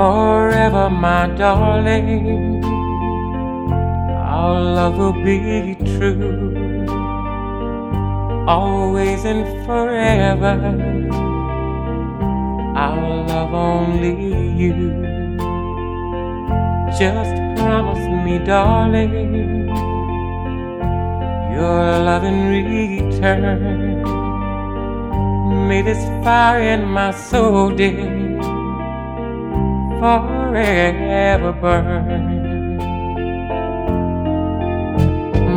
forever, my darling. Our love will be true, always and forever. I'll love only you. Just promise me, darling, your love in return. May this fire in my soul, dear forever burn.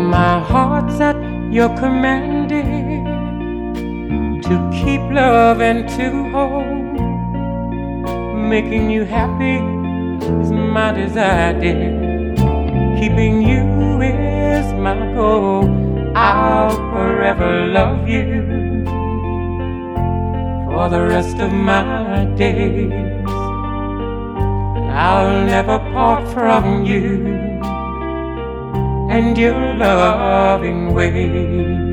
My heart's at your command, to keep love and to hold. Making you happy is my desire, dear. Keeping you is my goal. I'll forever love you for the rest of my days. I'll never part from you and your loving ways.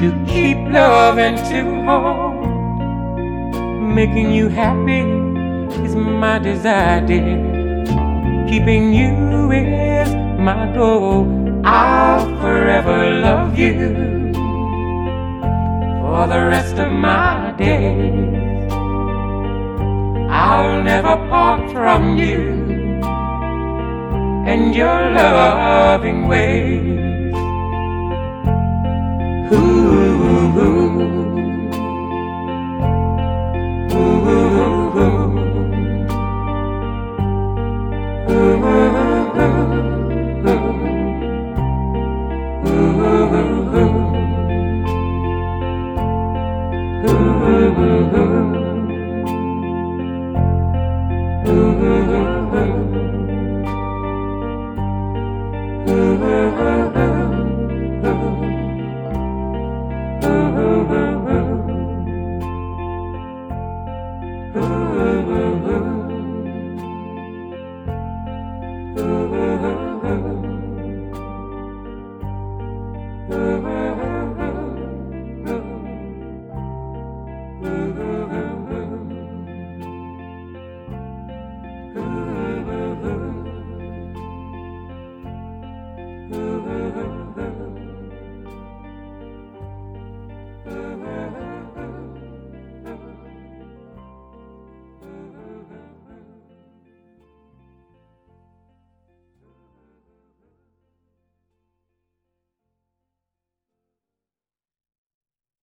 To keep loving to hold. Making you happy is my desire, dear. Keeping you is my goal. I'll forever love you for the rest of my days. I'll never part from you and your loving ways. Ooh, Mm-hmm.